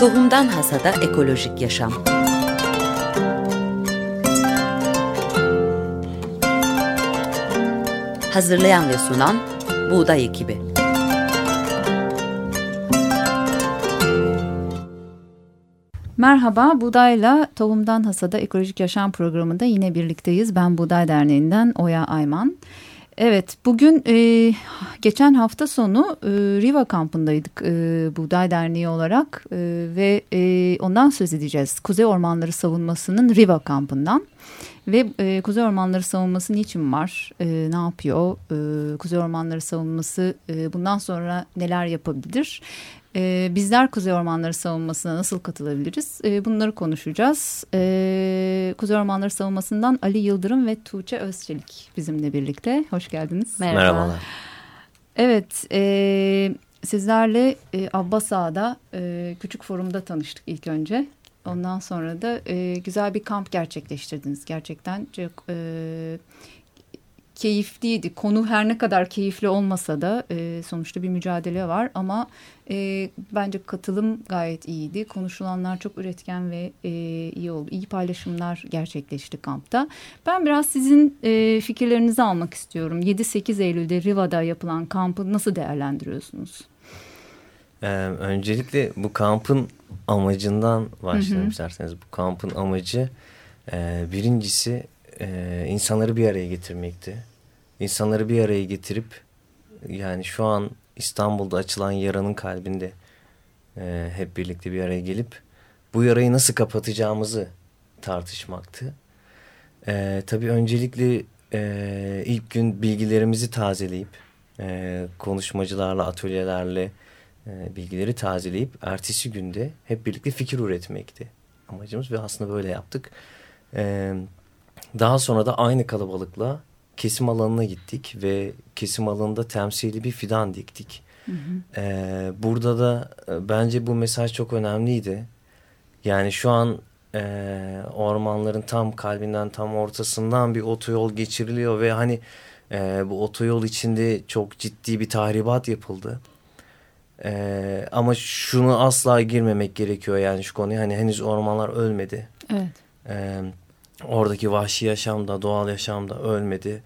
Tohumdan Hasada Ekolojik Yaşam Hazırlayan ve sunan Buğday Ekibi Merhaba, Buğday'la Tohumdan Hasada Ekolojik Yaşam programında yine birlikteyiz. Ben Buğday Derneği'nden Oya Ayman. Evet, bugün e, geçen hafta sonu e, Riva kampındaydık e, Buğday Derneği olarak e, ve e, ondan söz edeceğiz. Kuzey Ormanları Savunması'nın Riva kampından. Ve e, Kuzey Ormanları Savunması niçin var? E, ne yapıyor? E, Kuzey Ormanları Savunması e, bundan sonra neler yapabilir? E, bizler Kuzey Ormanları Savunması'na nasıl katılabiliriz? E, bunları konuşacağız. E, Kuzey Ormanları Savunması'ndan Ali Yıldırım ve Tuğçe Özçelik bizimle birlikte. Hoş geldiniz. Merhaba. Merhabalar. Evet, e, sizlerle e, Abbas Ağa'da e, küçük forumda tanıştık ilk önce. Ondan sonra da e, güzel bir kamp gerçekleştirdiniz. Gerçekten çok e, keyifliydi. Konu her ne kadar keyifli olmasa da e, sonuçta bir mücadele var ama e, bence katılım gayet iyiydi. Konuşulanlar çok üretken ve e, iyi oldu. İyi paylaşımlar gerçekleşti kampta. Ben biraz sizin e, fikirlerinizi almak istiyorum. 7-8 Eylül'de Riva'da yapılan kampı nasıl değerlendiriyorsunuz? Ee, öncelikle bu kampın amacından başlayalım isterseniz. Bu kampın amacı e, birincisi e, insanları bir araya getirmekti. İnsanları bir araya getirip yani şu an İstanbul'da açılan yaranın kalbinde e, hep birlikte bir araya gelip bu yarayı nasıl kapatacağımızı tartışmaktı. E, tabii öncelikle e, ilk gün bilgilerimizi tazeleyip e, konuşmacılarla, atölyelerle e, bilgileri tazeleyip ertesi günde hep birlikte fikir üretmekti amacımız ve aslında böyle yaptık. E, daha sonra da aynı kalabalıkla kesim alanına gittik ve kesim alanında temsili bir fidan diktik. Hı hı. Ee, burada da e, bence bu mesaj çok önemliydi. Yani şu an e, ormanların tam kalbinden tam ortasından bir otoyol geçiriliyor ve hani e, bu otoyol içinde çok ciddi bir tahribat yapıldı. E, ama şunu asla girmemek gerekiyor yani şu konuya hani henüz ormanlar ölmedi. Evet. E, oradaki vahşi yaşamda doğal yaşamda ölmedi.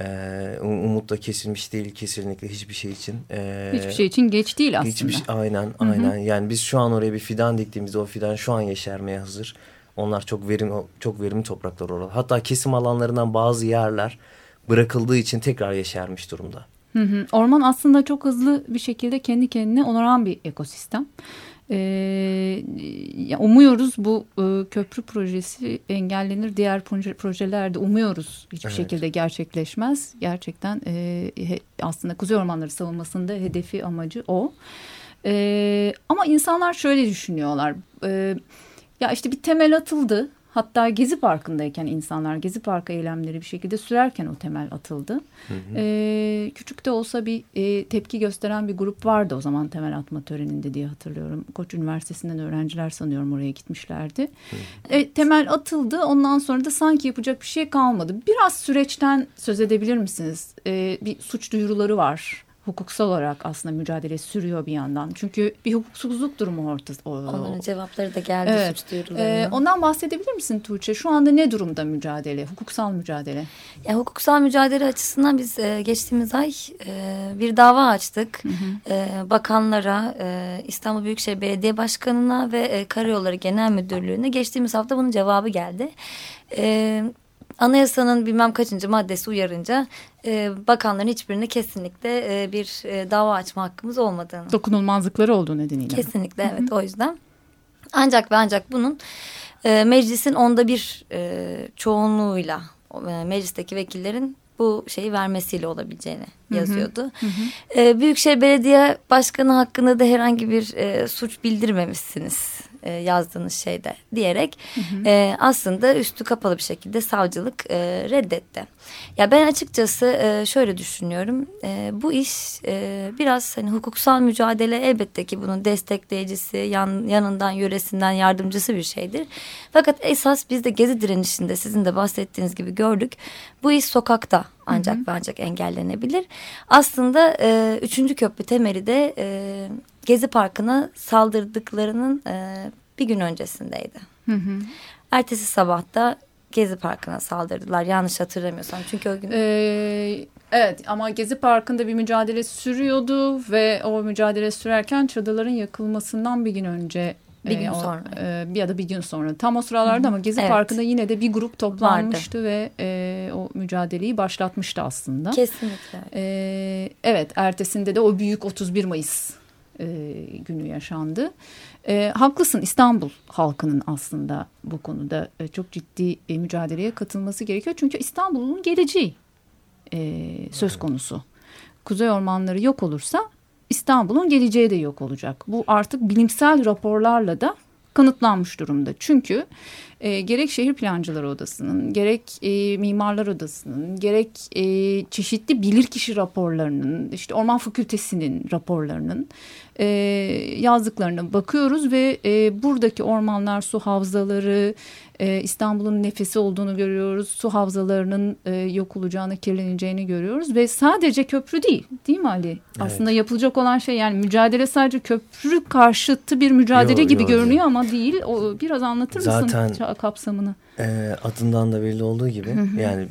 Ee, umut da kesilmiş değil kesinlikle hiçbir şey için. Ee, hiçbir şey için geç değil aslında. Hiçbir, şey, aynen aynen. Hı hı. Yani biz şu an oraya bir fidan diktiğimizde o fidan şu an yeşermeye hazır. Onlar çok verim çok verimli topraklar orada. Hatta kesim alanlarından bazı yerler bırakıldığı için tekrar yeşermiş durumda. Hı hı. Orman aslında çok hızlı bir şekilde kendi kendine onaran bir ekosistem. Ee, umuyoruz bu e, köprü projesi engellenir. Diğer proje, projelerde umuyoruz hiçbir evet. şekilde gerçekleşmez. Gerçekten e, aslında Kuzey Ormanları savunmasında hedefi amacı o. E, ama insanlar şöyle düşünüyorlar. E, ya işte bir temel atıldı. Hatta Gezi Parkı'ndayken insanlar Gezi Parkı eylemleri bir şekilde sürerken o temel atıldı. Hı hı. E, küçük de olsa bir e, tepki gösteren bir grup vardı o zaman temel atma töreninde diye hatırlıyorum. Koç Üniversitesi'nden öğrenciler sanıyorum oraya gitmişlerdi. Hı hı. E, temel atıldı ondan sonra da sanki yapacak bir şey kalmadı. Biraz süreçten söz edebilir misiniz? E, bir suç duyuruları var hukuksal olarak aslında mücadele sürüyor bir yandan. Çünkü bir hukuksuzluk durumu ortada. Onların cevapları da geldi evet. suç duyurularına. Ee, ondan bahsedebilir misin Tuğçe? Şu anda ne durumda mücadele, hukuksal mücadele? Ya, hukuksal mücadele açısından biz e, geçtiğimiz ay e, bir dava açtık. Hı hı. E, bakanlara, e, İstanbul Büyükşehir Belediye Başkanı'na ve e, Karayolları Genel Müdürlüğü'ne geçtiğimiz hafta bunun cevabı geldi. Evet anayasanın bilmem kaçıncı maddesi uyarınca e, bakanların hiçbirine kesinlikle e, bir e, dava açma hakkımız olmadığını. Dokunulmazlıkları olduğu nedeniyle. Kesinlikle evet o yüzden. Ancak ve ancak bunun e, meclisin onda bir e, çoğunluğuyla e, meclisteki vekillerin bu şeyi vermesiyle olabileceğini yazıyordu. Hı hı. E, Büyükşehir Belediye Başkanı hakkında da herhangi bir e, suç bildirmemişsiniz e, yazdığınız şeyde diyerek hı hı. E, aslında üstü kapalı bir şekilde savcılık e, reddetti. Ya ben açıkçası e, şöyle düşünüyorum. E, bu iş e, biraz hani hukuksal mücadele elbette ki bunun destekleyicisi, yan, yanından, yöresinden yardımcısı bir şeydir. Fakat esas biz de gezi direnişinde sizin de bahsettiğiniz gibi gördük. Bu iş sokakta ancak hı hı. ancak engellenebilir. Aslında e, üçüncü köprü temeli de e, Gezi Parkı'na saldırdıklarının e, bir gün öncesindeydi. Hı hı. Ertesi sabahta Gezi Parkı'na saldırdılar yanlış hatırlamıyorsam. Çünkü o gün... Ee, evet ama Gezi Parkı'nda bir mücadele sürüyordu ve o mücadele sürerken çadırların yakılmasından bir gün önce bir gün e, o, sonra. E, ya da bir gün sonra. Tam o sıralarda ama Gezi Evet. Parkı'nda yine de bir grup toplanmıştı ve e, o mücadeleyi başlatmıştı aslında. Kesinlikle. E, evet ertesinde de o büyük 31 Mayıs e, günü yaşandı. E, haklısın İstanbul halkının aslında bu konuda e, çok ciddi e, mücadeleye katılması gerekiyor. Çünkü İstanbul'un geleceği e, söz konusu. Kuzey ormanları yok olursa İstanbul'un geleceği de yok olacak. Bu artık bilimsel raporlarla da kanıtlanmış durumda. Çünkü e, gerek şehir plancıları odasının, gerek e, mimarlar odasının, gerek e, çeşitli bilirkişi raporlarının, işte orman fakültesinin raporlarının e, yazdıklarına bakıyoruz ve e, buradaki ormanlar, su havzaları, e, İstanbul'un nefesi olduğunu görüyoruz. Su havzalarının e, yok olacağını, kirleneceğini görüyoruz ve sadece köprü değil, değil mi Ali? Aslında yapılacak olan şey yani mücadele sadece köprü karşıtı bir mücadele Yo, gibi yo, görünüyor yo. ama değil. O biraz anlatır mısın Zaten- ça- kapsamını? Ee, adından da belli olduğu gibi yani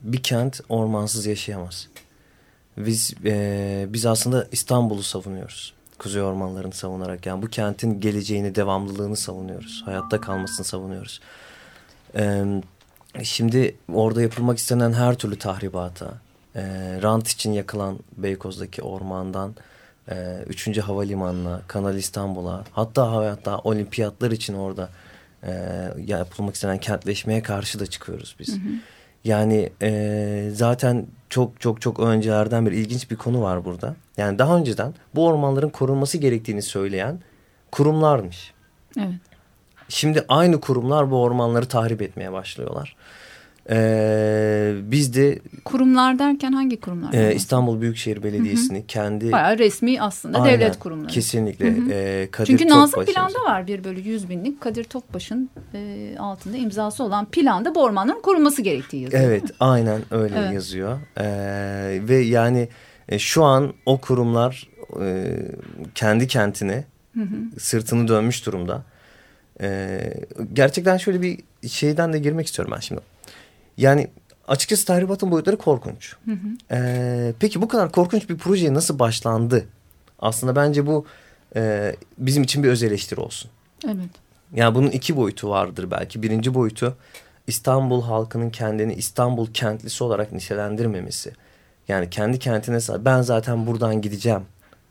bir kent ormansız yaşayamaz. Biz e, biz aslında İstanbul'u savunuyoruz. Kuzey ormanlarını savunarak yani bu kentin geleceğini, devamlılığını savunuyoruz. Hayatta kalmasını savunuyoruz. Ee, şimdi orada yapılmak istenen her türlü tahribata, e, rant için yakılan Beykoz'daki ormandan e, 3. Havalimanı'na, Kanal İstanbul'a hatta hatta olimpiyatlar için orada e, yapılmak istenen kentleşmeye karşı da çıkıyoruz biz. Yani e, zaten çok çok çok öncelerden beri ilginç bir konu var burada. Yani daha önceden bu ormanların korunması gerektiğini söyleyen kurumlarmış. Evet. Şimdi aynı kurumlar bu ormanları tahrip etmeye başlıyorlar. Ee, biz de Kurumlar derken hangi kurumlar? e, İstanbul Büyükşehir Belediyesi'ni kendi Bayağı resmi aslında Aynen, devlet kurumları. Kesinlikle. e, Kadir Çünkü Nazım planda var 1 bölü 100 binlik Kadir Topbaş'ın e, altında imzası olan planda bu ormanların korunması gerektiği yazıyor. Evet aynen öyle Evet. yazıyor. Ee, ve yani e, şu an o kurumlar e, kendi kentine sırtını dönmüş durumda. Ee, gerçekten şöyle bir şeyden de girmek istiyorum ben şimdi. Yani açıkçası tahribatın boyutları korkunç. Ee, peki bu kadar korkunç bir projeye nasıl başlandı? Aslında bence bu e, bizim için bir öz eleştiri olsun. Evet. Yani bunun iki boyutu vardır belki. Birinci boyutu İstanbul halkının kendini İstanbul kentlisi olarak nitelendirmemesi. Yani kendi kentine ben zaten buradan gideceğim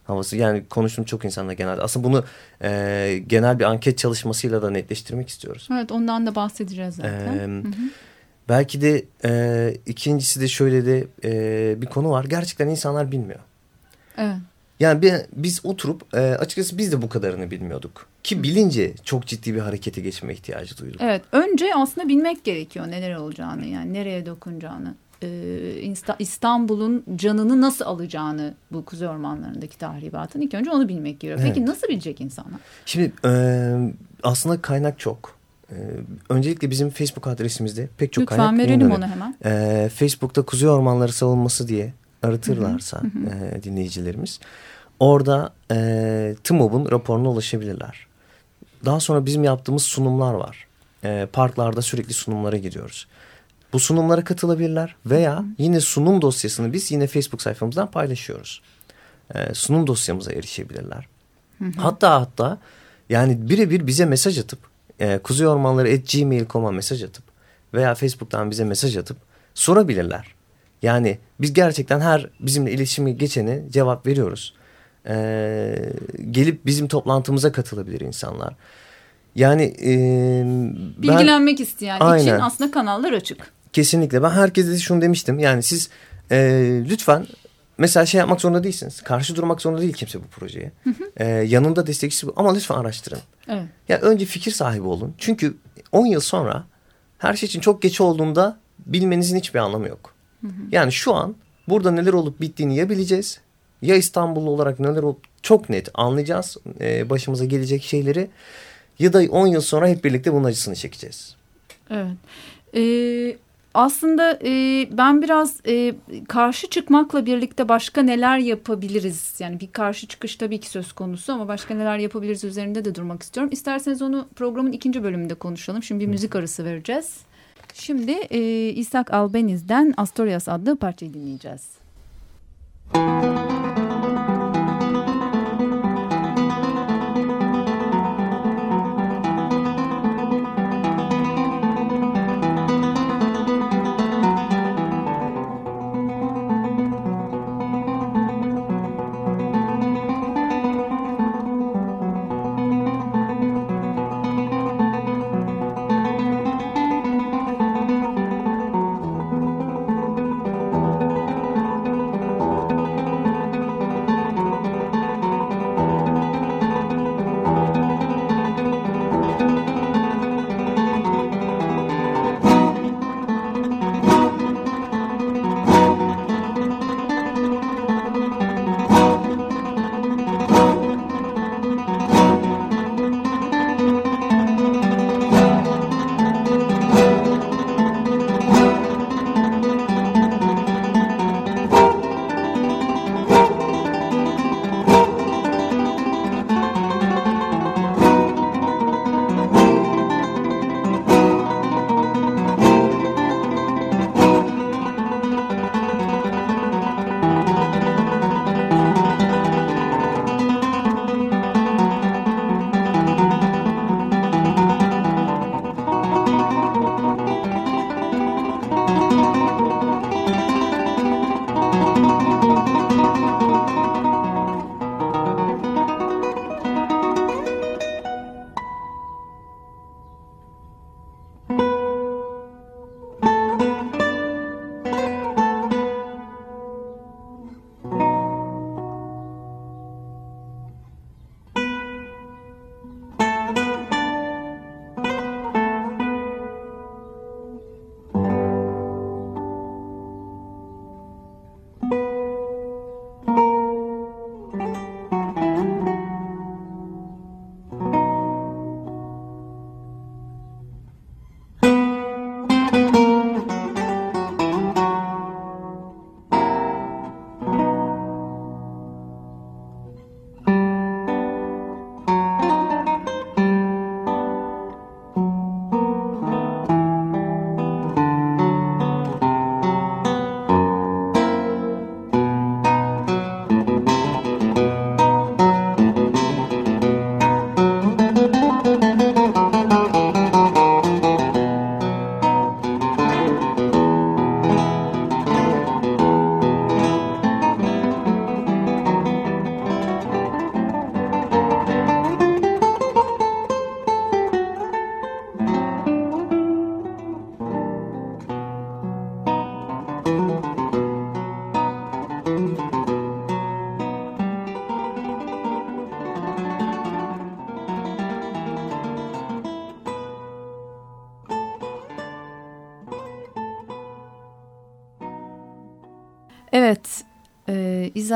havası. Yani konuştuğum çok insanla genelde. Aslında bunu e, genel bir anket çalışmasıyla da netleştirmek istiyoruz. Evet ondan da bahsedeceğiz zaten. Ee, belki de e, ikincisi de şöyle de e, bir konu var. Gerçekten insanlar bilmiyor. evet. Yani bir, biz oturup e, açıkçası biz de bu kadarını bilmiyorduk. Ki bilince çok ciddi bir harekete geçme ihtiyacı duyduk. Evet önce aslında bilmek gerekiyor neler olacağını yani nereye dokunacağını. Ee, İsta- İstanbul'un canını nasıl alacağını bu kuzey ormanlarındaki tahribatın ilk önce onu bilmek gerekiyor. Peki Evet. nasıl bilecek insanlar? Şimdi e, aslında kaynak çok. E, öncelikle bizim Facebook adresimizde pek çok Lütfen kaynak verelim yayınlanıyor. onu hemen. E, Facebook'ta Kuzey Ormanları Savunması diye aratırlarsa e, dinleyicilerimiz orada e, TMOB'un raporuna ulaşabilirler. Daha sonra bizim yaptığımız sunumlar var. E, parklarda sürekli sunumlara gidiyoruz. Bu sunumlara katılabilirler veya yine sunum dosyasını biz yine Facebook sayfamızdan paylaşıyoruz. E, sunum dosyamıza erişebilirler. Hatta hatta yani birebir bize mesaj atıp e, kuzeyormanları.gmail.com'a mesaj atıp veya Facebook'tan bize mesaj atıp sorabilirler. Yani biz gerçekten her bizimle iletişime geçene cevap veriyoruz. E, gelip bizim toplantımıza katılabilir insanlar. Yani e, ben Bilgilenmek isteyen için Aynen. aslında kanallar açık. kesinlikle ben herkese şunu demiştim. Yani siz e, lütfen mesela şey yapmak zorunda değilsiniz. Karşı durmak zorunda değil kimse bu projeye. E, yanında destekçisi bu. ama lütfen araştırın. Evet. Ya önce fikir sahibi olun. Çünkü 10 yıl sonra her şey için çok geç olduğunda bilmenizin hiçbir anlamı yok. Yani şu an burada neler olup bittiğini ya bileceğiz ya İstanbullu olarak neler olup çok net anlayacağız e, başımıza gelecek şeyleri ya da 10 yıl sonra hep birlikte bunun acısını çekeceğiz. Evet. Ee, aslında e, ben biraz e, karşı çıkmakla birlikte başka neler yapabiliriz? Yani bir karşı çıkış tabii ki söz konusu ama başka neler yapabiliriz üzerinde de durmak istiyorum. İsterseniz onu programın ikinci bölümünde konuşalım. Şimdi bir müzik arası vereceğiz. Şimdi e, İshak Albeniz'den Astorias adlı parçayı dinleyeceğiz. Müzik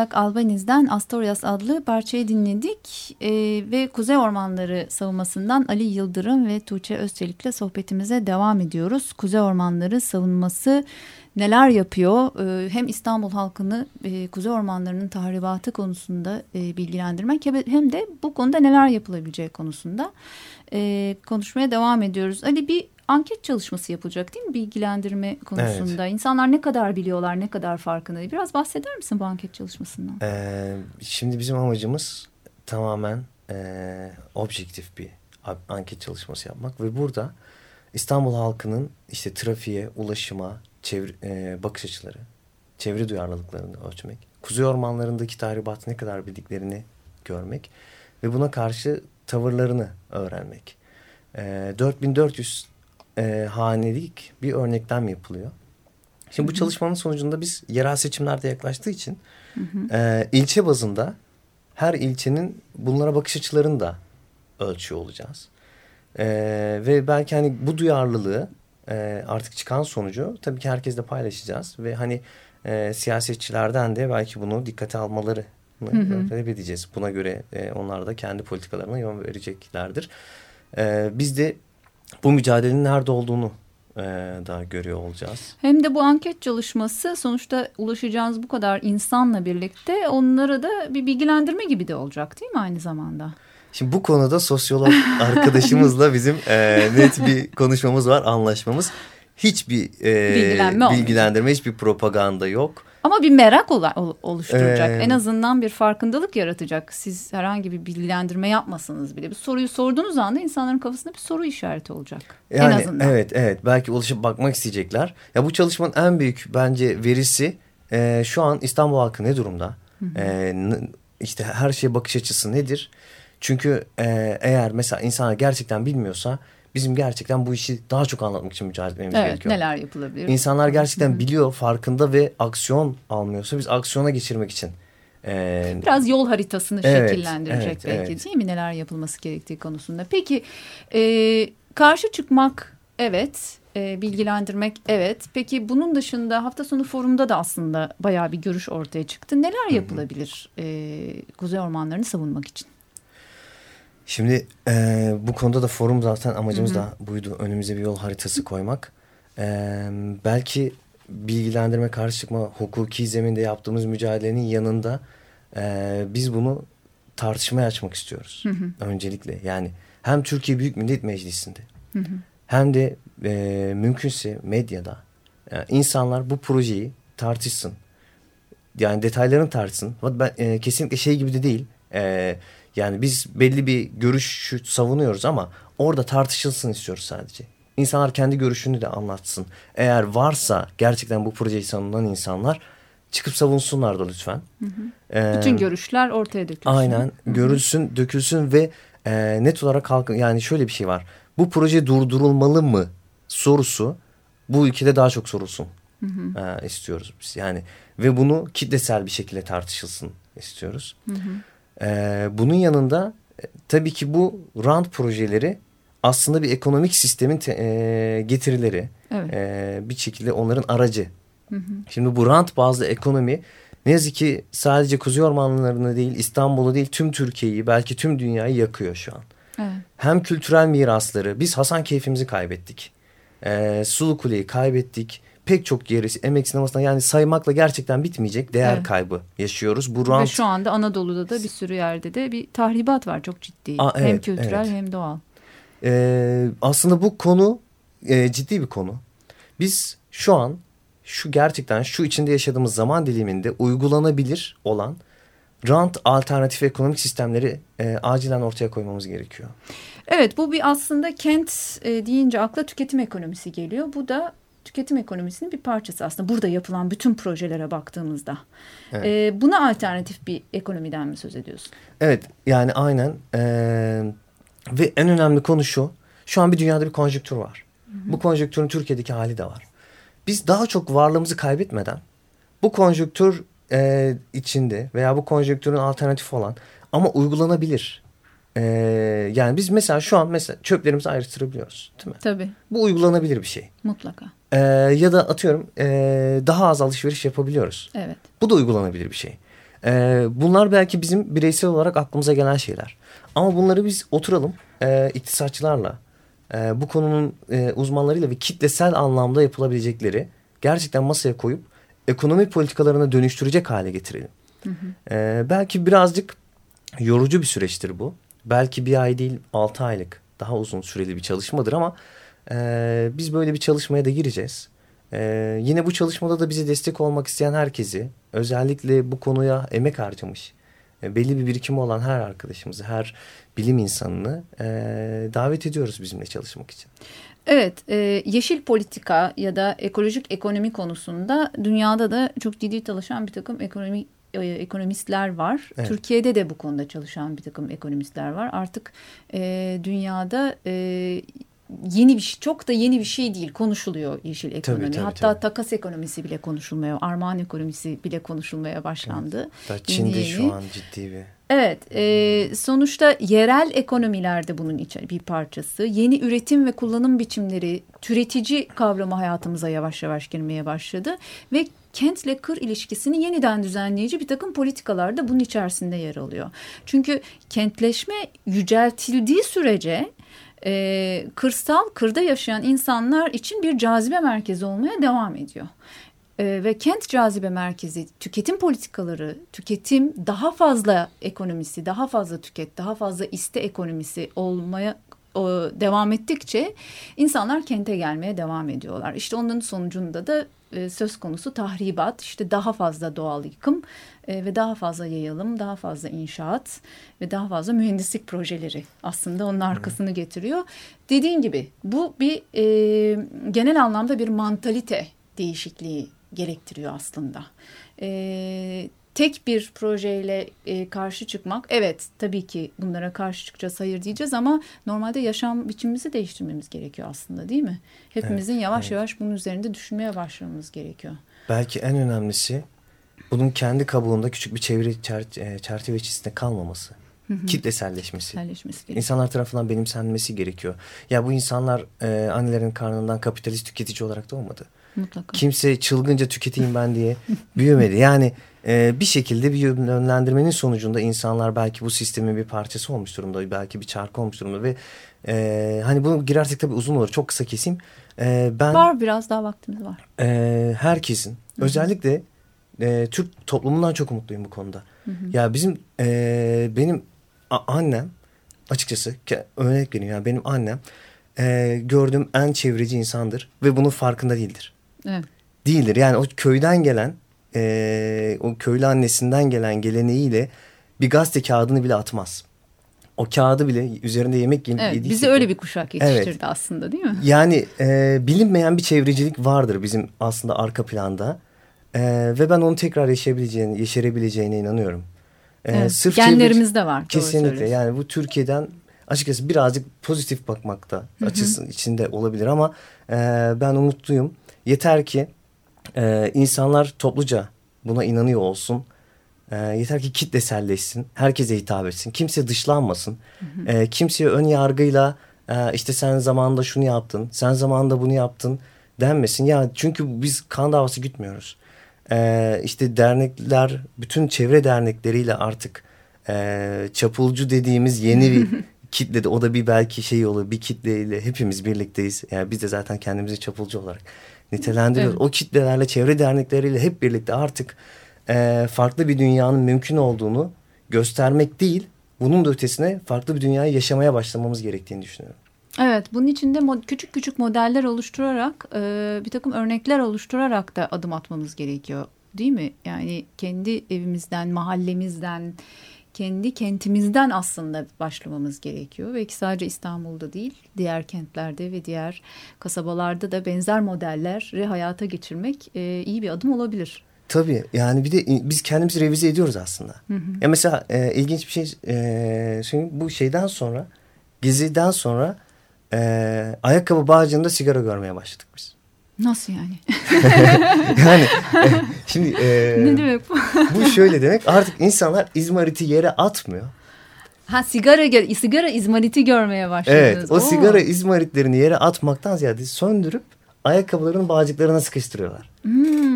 Isaac Albaniz'den Astorias adlı parçayı dinledik e, ve Kuzey Ormanları savunmasından Ali Yıldırım ve Tuğçe Özçelik'le sohbetimize devam ediyoruz. Kuzey Ormanları savunması neler yapıyor? E, hem İstanbul halkını e, Kuzey Ormanları'nın tahribatı konusunda e, bilgilendirmek hem de bu konuda neler yapılabileceği konusunda e, konuşmaya devam ediyoruz. Ali bir anket çalışması yapılacak değil mi bilgilendirme konusunda? Evet. İnsanlar ne kadar biliyorlar, ne kadar farkında? Biraz bahseder misin bu anket çalışmasından? Ee, şimdi bizim amacımız tamamen e, objektif bir anket çalışması yapmak ve burada İstanbul halkının işte trafiğe, ulaşıma, çevre, e, bakış açıları, çevre duyarlılıklarını ölçmek, kuzey ormanlarındaki tahribatı ne kadar bildiklerini görmek ve buna karşı tavırlarını öğrenmek. E, 4400 e, hanelik bir örnekten mi yapılıyor? Şimdi bu çalışmanın sonucunda biz yerel seçimlerde yaklaştığı için hı hı. E, ilçe bazında her ilçenin bunlara bakış açılarını da ölçüyor olacağız. E, ve belki hani bu duyarlılığı e, artık çıkan sonucu tabii ki herkesle paylaşacağız. Ve hani e, siyasetçilerden de belki bunu dikkate almaları talep edeceğiz. Buna göre e, onlar da kendi politikalarına yön vereceklerdir. E, biz de bu mücadelenin nerede olduğunu e, da görüyor olacağız. Hem de bu anket çalışması sonuçta ulaşacağınız bu kadar insanla birlikte onlara da bir bilgilendirme gibi de olacak değil mi aynı zamanda? Şimdi bu konuda sosyolog arkadaşımızla bizim e, net bir konuşmamız var, anlaşmamız. Hiçbir e, Bilgilenme bilgilendirme, hiçbir propaganda yok. Ama bir merak oluşturacak. Ee, en azından bir farkındalık yaratacak. Siz herhangi bir bilgilendirme yapmasanız bile bir soruyu sorduğunuz anda insanların kafasında bir soru işareti olacak. Yani, en azından. Evet, evet. Belki ulaşıp bakmak isteyecekler. Ya bu çalışmanın en büyük bence verisi e, şu an İstanbul halkı ne durumda? Hı hı. E, işte her şeye bakış açısı nedir? Çünkü e, eğer mesela insanlar gerçekten bilmiyorsa bizim gerçekten bu işi daha çok anlatmak için mücadele etmemiz evet, gerekiyor. neler yapılabilir? İnsanlar gerçekten Hı -hı. biliyor, farkında ve aksiyon almıyorsa biz aksiyona geçirmek için. E, Biraz yol haritasını evet, şekillendirecek evet, belki evet. değil mi? Neler yapılması gerektiği konusunda. Peki e, karşı çıkmak evet, e, bilgilendirmek evet. Peki bunun dışında hafta sonu forumda da aslında bayağı bir görüş ortaya çıktı. Neler yapılabilir e, kuzey ormanlarını savunmak için? Şimdi e, bu konuda da forum zaten amacımız Hı -hı. da buydu. Önümüze bir yol haritası koymak. E, belki bilgilendirme, karşı çıkma, hukuki zeminde yaptığımız mücadelenin yanında e, biz bunu tartışmaya açmak istiyoruz. Hı hı. Öncelikle yani hem Türkiye Büyük Millet Meclisi'nde hı hı. hem de e, mümkünse medyada yani insanlar bu projeyi tartışsın. Yani detaylarını tartışsın. Ben, e, kesinlikle şey gibi de değil. E, yani biz belli bir görüşü savunuyoruz ama orada tartışılsın istiyoruz sadece. İnsanlar kendi görüşünü de anlatsın. Eğer varsa gerçekten bu projeyi savunan insanlar çıkıp savunsunlar da lütfen. Hı hı. Ee, Bütün görüşler ortaya dökülsün. Aynen hı hı. görülsün, dökülsün ve e, net olarak halkın yani şöyle bir şey var. Bu proje durdurulmalı mı sorusu bu ülkede daha çok sorulsun hı hı. E, istiyoruz biz. Yani ve bunu kitlesel bir şekilde tartışılsın istiyoruz. Hı hı. Ee, bunun yanında e, tabii ki bu rant projeleri aslında bir ekonomik sistemin te, e, getirileri. Evet. E, bir şekilde onların aracı. Hı hı. Şimdi bu rant bazlı ekonomi ne yazık ki sadece kuzey ormanlarını değil İstanbul'u değil tüm Türkiye'yi belki tüm dünyayı yakıyor şu an. Evet. Hem kültürel mirasları biz Hasan keyfimizi kaybettik. E, Sulu Kule'yi kaybettik pek çok yeri emek sinemasında yani saymakla gerçekten bitmeyecek değer evet. kaybı yaşıyoruz. Bu rant... Ve şu anda Anadolu'da da bir sürü yerde de bir tahribat var çok ciddi. Aa, evet, hem kültürel evet. hem doğal. Ee, aslında bu konu e, ciddi bir konu. Biz şu an şu gerçekten şu içinde yaşadığımız zaman diliminde uygulanabilir olan rant alternatif ekonomik sistemleri e, acilen ortaya koymamız gerekiyor. Evet bu bir aslında kent e, deyince akla tüketim ekonomisi geliyor. Bu da tüketim ekonomisinin bir parçası aslında burada yapılan bütün projelere baktığımızda. Evet. E, buna alternatif bir ekonomiden mi söz ediyorsun? Evet yani aynen ee, ve en önemli konu şu şu an bir dünyada bir konjüktür var. Hı hı. Bu konjüktürün Türkiye'deki hali de var. Biz daha çok varlığımızı kaybetmeden bu konjüktür e, içinde veya bu konjüktürün alternatif olan ama uygulanabilir ee, yani biz mesela şu an mesela çöplerimizi ayrıştırabiliyoruz değil mi? Tabii. Bu uygulanabilir bir şey. Mutlaka. Ee, ya da atıyorum e, daha az alışveriş yapabiliyoruz. Evet. Bu da uygulanabilir bir şey. Ee, bunlar belki bizim bireysel olarak aklımıza gelen şeyler. Ama bunları biz oturalım e, iktisatçılarla, e, bu konunun e, uzmanlarıyla ve kitlesel anlamda yapılabilecekleri gerçekten masaya koyup ekonomi politikalarına dönüştürecek hale getirelim. Hı hı. E, belki birazcık yorucu bir süreçtir bu belki bir ay değil altı aylık daha uzun süreli bir çalışmadır ama e, biz böyle bir çalışmaya da gireceğiz. E, yine bu çalışmada da bize destek olmak isteyen herkesi özellikle bu konuya emek harcamış e, belli bir birikimi olan her arkadaşımızı her bilim insanını e, davet ediyoruz bizimle çalışmak için. Evet, e, yeşil politika ya da ekolojik ekonomi konusunda dünyada da çok ciddi çalışan bir takım ekonomi e, ekonomistler var. Evet. Türkiye'de de bu konuda çalışan bir takım ekonomistler var. Artık e, dünyada e, yeni bir şey çok da yeni bir şey değil konuşuluyor yeşil ekonomi. Tabii, tabii, Hatta tabii. takas ekonomisi bile konuşulmaya, armağan ekonomisi bile konuşulmaya başlandı. Evet. Çin'de yeni, şu an ciddi bir Evet, e, sonuçta yerel ekonomilerde bunun bir parçası. Yeni üretim ve kullanım biçimleri, türetici kavramı hayatımıza yavaş yavaş girmeye başladı. Ve kentle kır ilişkisini yeniden düzenleyici bir takım politikalar da bunun içerisinde yer alıyor. Çünkü kentleşme yüceltildiği sürece e, kırsal, kırda yaşayan insanlar için bir cazibe merkezi olmaya devam ediyor. E, ve kent cazibe merkezi, tüketim politikaları, tüketim daha fazla ekonomisi, daha fazla tüket, daha fazla iste ekonomisi olmaya devam ettikçe insanlar kente gelmeye devam ediyorlar. İşte onun sonucunda da e, söz konusu tahribat, işte daha fazla doğal yıkım e, ve daha fazla yayılım, daha fazla inşaat ve daha fazla mühendislik projeleri aslında onun arkasını getiriyor. Dediğin gibi bu bir e, genel anlamda bir mantalite değişikliği gerektiriyor aslında. E, tek bir projeyle e, karşı çıkmak evet tabii ki bunlara karşı çıkacağız hayır diyeceğiz ama normalde yaşam biçimimizi değiştirmemiz gerekiyor aslında değil mi? Hepimizin evet, yavaş evet. yavaş bunun üzerinde düşünmeye başlamamız gerekiyor. Belki en önemlisi bunun kendi kabuğunda küçük bir çevre e, çerçeve içerisinde kalmaması. Hı hı. Kitleselleşmesi. İnsanlar tarafından benimsenmesi gerekiyor. Ya bu insanlar e, annelerin karnından kapitalist tüketici olarak da olmadı. Mutlaka. Kimse çılgınca tüketeyim ben diye büyümedi. Yani e, bir şekilde bir yönlendirmenin sonucunda insanlar belki bu sistemin bir parçası olmuş durumda. Belki bir çarkı olmuş durumda ve e, hani bunu girersek tabii uzun olur. Çok kısa keseyim. E, ben Var biraz daha vaktimiz var. E, herkesin Hı -hı. özellikle e, Türk toplumundan çok umutluyum bu konuda. Hı -hı. Ya bizim e, benim annem açıkçası örnek vereyim yani benim annem e, gördüğüm en çevreci insandır ve bunun farkında değildir. Evet. Değildir yani o köyden gelen e, o köylü annesinden gelen geleneğiyle bir gazete kağıdını bile atmaz. O kağıdı bile üzerinde yemek yedi. Evet, bizi öyle bir kuşak yetiştirdi evet. aslında değil mi? Yani e, bilinmeyen bir çevrecilik vardır bizim aslında arka planda. E, ve ben onu tekrar yaşayabileceğini, yeşerebileceğine inanıyorum. E, evet, sırf genlerimizde çevre, var. Kesinlikle yani bu Türkiye'den açıkçası birazcık pozitif bakmakta açısın içinde olabilir ama e, ben umutluyum. Yeter ki e, insanlar topluca buna inanıyor olsun. E, yeter ki kitleselleşsin, herkese hitap etsin, kimse dışlanmasın. Hı hı. E, kimseye ön yargıyla e, işte sen zamanında şunu yaptın, sen zamanında bunu yaptın denmesin. Ya çünkü biz kan davası gütmüyoruz. E, işte dernekler, bütün çevre dernekleriyle artık e, çapulcu dediğimiz yeni bir kitle o da bir belki şey olur bir kitleyle hepimiz birlikteyiz. Yani biz de zaten kendimizi çapulcu olarak nitelendiriyoruz. Evet. O kitlelerle, çevre dernekleriyle hep birlikte artık e, farklı bir dünyanın mümkün olduğunu göstermek değil, bunun da ötesine farklı bir dünyayı yaşamaya başlamamız gerektiğini düşünüyorum. Evet, bunun için de küçük küçük modeller oluşturarak, e, bir takım örnekler oluşturarak da adım atmamız gerekiyor. Değil mi? Yani kendi evimizden, mahallemizden, kendi kentimizden aslında başlamamız gerekiyor. Belki sadece İstanbul'da değil, diğer kentlerde ve diğer kasabalarda da benzer modelleri hayata geçirmek e, iyi bir adım olabilir. Tabii yani bir de biz kendimizi revize ediyoruz aslında. Hı hı. Ya mesela e, ilginç bir şey e, söyleyeyim. Bu şeyden sonra, geziden sonra e, ayakkabı bağcığında sigara görmeye başladık biz. Nasıl yani? yani e, şimdi e, ne demek bu? bu şöyle demek artık insanlar izmariti yere atmıyor. Ha sigara sigara izmariti görmeye başladınız. Evet o Oo. sigara izmaritlerini yere atmaktan ziyade söndürüp ayakkabılarının bağcıklarına sıkıştırıyorlar. Hmm.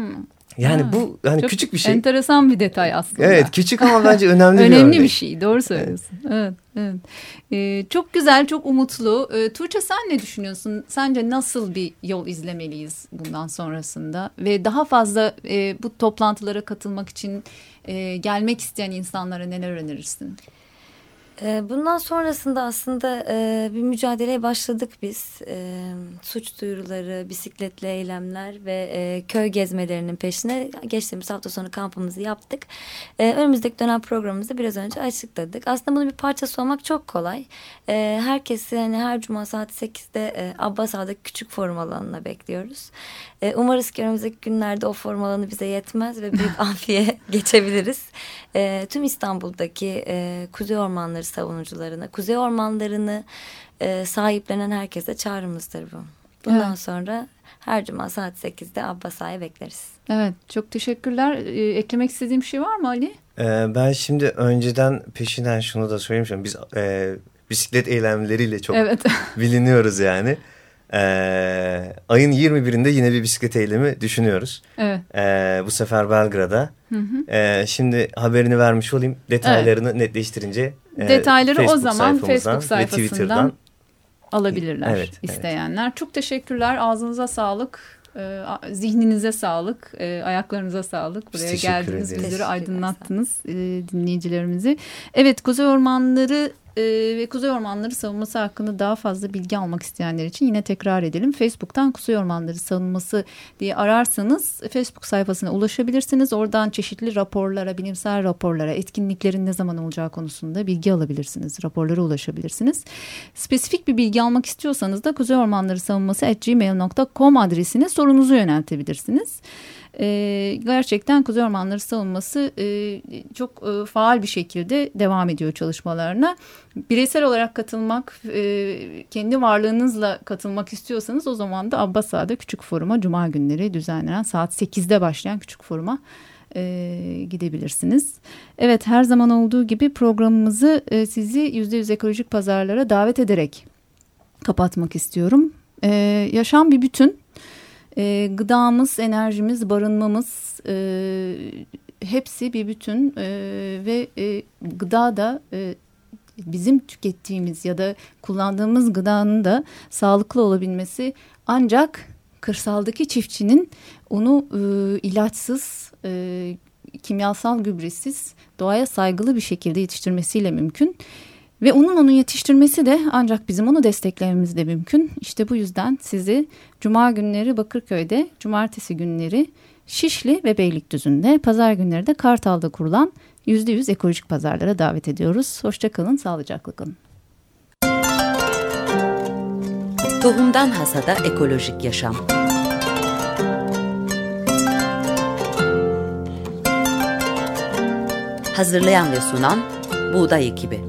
Yani ha, bu hani küçük bir şey. Enteresan bir detay aslında. Evet küçük ama bence önemli bir Önemli bir şey doğru söylüyorsun. Evet, evet. evet. Ee, çok güzel çok umutlu. Ee, Tuğçe sen ne düşünüyorsun? Sence nasıl bir yol izlemeliyiz bundan sonrasında? Ve daha fazla e, bu toplantılara katılmak için e, gelmek isteyen insanlara neler önerirsin? Ee, bundan sonrasında aslında e, bir mücadeleye başladık biz. E, suç duyuruları, bisikletli eylemler ve e, köy gezmelerinin peşine geçtiğimiz hafta sonu kampımızı yaptık. Önümüzdeki dönem programımızı biraz önce açıkladık. Aslında bunun bir parçası olmak çok kolay. Herkesi hani her cuma saat 8'de Abbas Ağa'daki küçük forum alanına bekliyoruz. Umarız ki önümüzdeki günlerde o forum alanı bize yetmez ve büyük amfiye geçebiliriz. Tüm İstanbul'daki Kuzey Ormanları savunucularına, kuzey ormanlarını e, sahiplenen herkese çağrımızdır bu. Bundan evet. sonra her cuma saat 8'de Abbasa'ya bekleriz. Evet çok teşekkürler. Ee, eklemek istediğim şey var mı Ali? Ee, ben şimdi önceden peşinden şunu da söyleyeyim. Biz e, bisiklet eylemleriyle çok evet. biliniyoruz yani. Ee, ayın 21'inde yine bir bisiklet eylemi düşünüyoruz. Evet. Ee, bu sefer Belgrad'a. Hı hı. Ee, şimdi haberini vermiş olayım. Detaylarını evet. netleştirince. E, Detayları Facebook o zaman Facebook sayfasından alabilirler evet, isteyenler. Evet. Çok teşekkürler. Ağzınıza sağlık. E, zihninize sağlık, e, ayaklarınıza sağlık. Buraya geldiniz, bizleri aydınlattınız e, dinleyicilerimizi. Evet, Kuzey Ormanları e, ve Kuzey Ormanları savunması hakkında daha fazla bilgi almak isteyenler için yine tekrar edelim. Facebook'tan Kuzey Ormanları savunması diye ararsanız Facebook sayfasına ulaşabilirsiniz. Oradan çeşitli raporlara, bilimsel raporlara, etkinliklerin ne zaman olacağı konusunda bilgi alabilirsiniz. Raporlara ulaşabilirsiniz. Spesifik bir bilgi almak istiyorsanız da Kuzey Ormanları savunması at gmail.com adresine sorunuzu yöneltebilirsiniz. E, gerçekten Kuzey Ormanları savunması e, çok e, faal bir şekilde devam ediyor çalışmalarına. Bireysel olarak katılmak, e, kendi varlığınızla katılmak istiyorsanız o zaman da Abbasa'da Küçük Forum'a Cuma günleri düzenlenen saat 8'de başlayan Küçük Forum'a e, gidebilirsiniz. Evet her zaman olduğu gibi programımızı e, sizi %100 ekolojik pazarlara davet ederek kapatmak istiyorum. E, yaşam bir bütün. E, gıdamız, enerjimiz, barınmamız e, hepsi bir bütün e, ve e, gıda da e, bizim tükettiğimiz ya da kullandığımız gıdanın da sağlıklı olabilmesi ancak kırsaldaki çiftçinin onu e, ilaçsız, e, kimyasal gübresiz, doğaya saygılı bir şekilde yetiştirmesiyle mümkün. Ve onun onu yetiştirmesi de ancak bizim onu desteklememiz de mümkün. İşte bu yüzden sizi cuma günleri Bakırköy'de, cumartesi günleri Şişli ve Beylikdüzü'nde, pazar günleri de Kartal'da kurulan %100 ekolojik pazarlara davet ediyoruz. Hoşçakalın, sağlıcakla kalın. Tohumdan Hasada Ekolojik Yaşam Hazırlayan ve sunan Buğday Ekibi